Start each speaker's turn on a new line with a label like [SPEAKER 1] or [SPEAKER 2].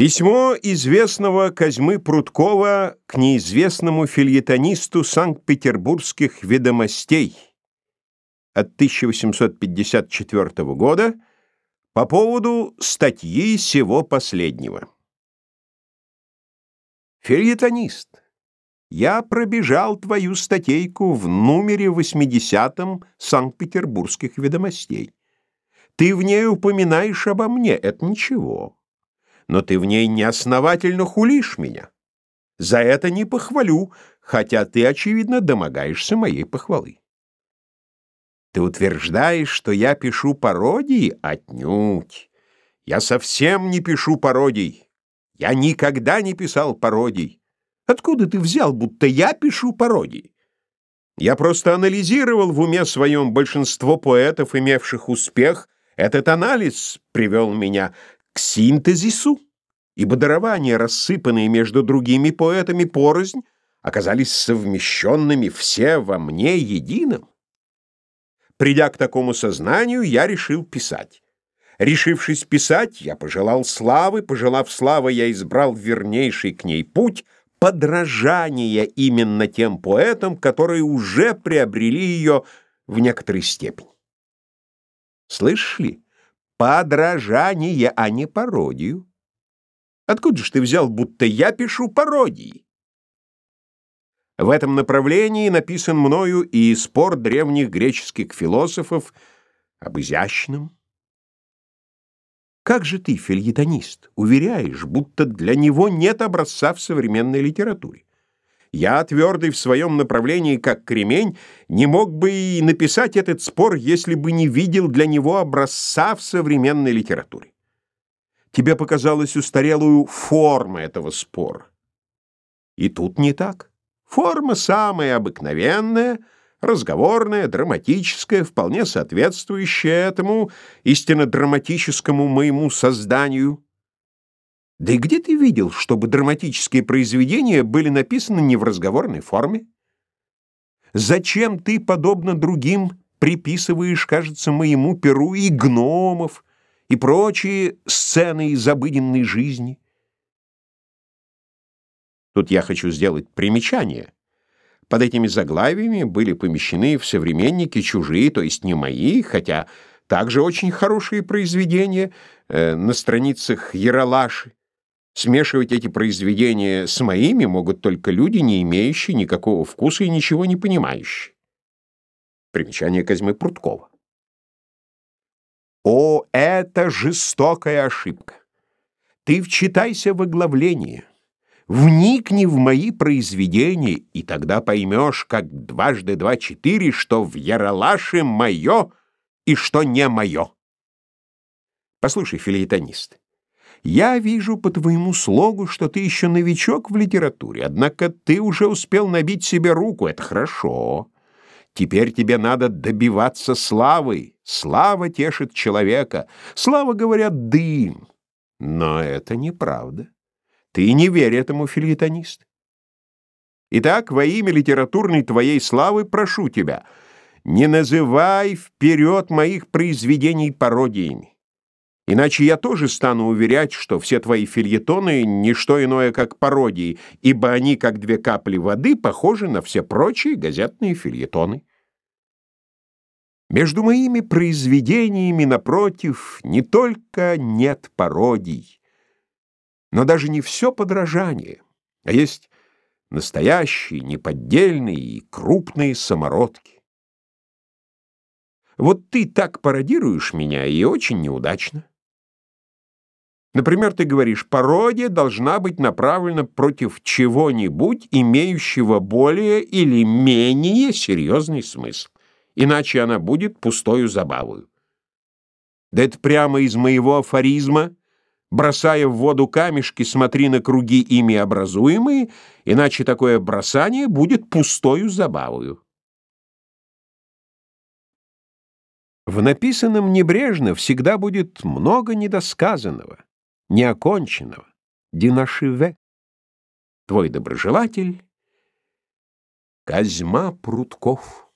[SPEAKER 1] Письмо известного Козьмы Прудкова к неизвестному фильетонисту Санкт-Петербургских ведомостей от 1854 года по поводу статьи сего последнего. Фильетонист, я пробежал твою статейку в номере 80 Санкт-Петербургских ведомостей. Ты в ней упоминаешь обо мне, это ничего но ты в ней неосновательно хулишь меня. За это не похвалю, хотя ты, очевидно, домогаешься моей похвалы. Ты утверждаешь, что я пишу пародии? Отнюдь. Я совсем не пишу пародий. Я никогда не писал пародий. Откуда ты взял, будто я пишу пародии? Я просто анализировал в уме своем большинство поэтов, имевших успех. Этот анализ привел меня синтезису, ибо дарования, рассыпанные между другими поэтами порознь, оказались совмещенными все во мне единым. Придя к такому сознанию, я решил писать. Решившись писать, я пожелал славы, пожелав славы, я избрал вернейший к ней путь — подражание именно тем поэтам, которые уже приобрели ее в некоторой степени. Слышишь ли? Подражание, а не пародию. Откуда же ты взял, будто я пишу пародии? В этом направлении написан мною и спор древних греческих философов об изящном. Как же ты, фильетонист, уверяешь, будто для него нет образца в современной литературе? Я, твердый в своем направлении, как кремень, не мог бы и написать этот спор, если бы не видел для него образца в современной литературе. Тебе показалась устарелую форма этого спора. И тут не так. Форма самая обыкновенная, разговорная, драматическая, вполне соответствующая этому истинно драматическому моему созданию — да и где ты видел, чтобы драматические произведения были написаны не в разговорной форме? Зачем ты, подобно другим, приписываешь, кажется, моему перу и гномов, и прочие сцены из обыденной жизни? Тут я хочу сделать примечание. Под этими заглавиями были помещены в современники чужие, то есть не мои, хотя также очень хорошие произведения э, на страницах Яралаши. Смешивать эти произведения с моими могут только люди, не имеющие никакого вкуса и ничего не понимающие. Примечание Козьмы Пруткова. О, это жестокая ошибка! Ты вчитайся в оглавление, вникни в мои произведения, и тогда поймешь, как дважды два четыре, что в Яралаше мое и что не мое. Послушай, филеетонист, я вижу по твоему слогу, что ты еще новичок в литературе, однако ты уже успел набить себе руку, это хорошо. Теперь тебе надо добиваться славы. Слава тешит человека. Слава, говорят, дым. Но это неправда. Ты не верь этому, филитонист. Итак, во имя литературной твоей славы прошу тебя, не называй вперед моих произведений пародиями. Иначе я тоже стану уверять, что все твои фильетоны — не что иное, как пародии, ибо они, как две капли воды, похожи на все прочие газетные фильетоны. Между моими произведениями, напротив, не только нет пародий, но даже не все подражание, а есть настоящие, неподдельные и крупные самородки. Вот ты так пародируешь меня, и очень неудачно. Например, ты говоришь, пародия должна быть направлена против чего-нибудь, имеющего более или менее серьезный смысл. Иначе она будет пустою забавою. Да это прямо из моего афоризма. Бросая в воду камешки, смотри на круги ими образуемые, иначе такое бросание будет пустою забавою. В написанном небрежно всегда будет много недосказанного неоконченного, динашиве. Твой доброжелатель Козьма Прутков.